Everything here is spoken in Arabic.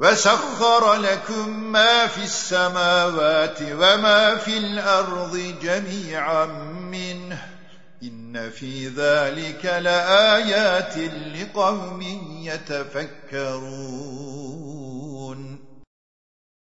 وسخر لكم ما في السماوات وما في الأرض جميعا منه. إن في ذلك لآيات لقوم يتفكرون.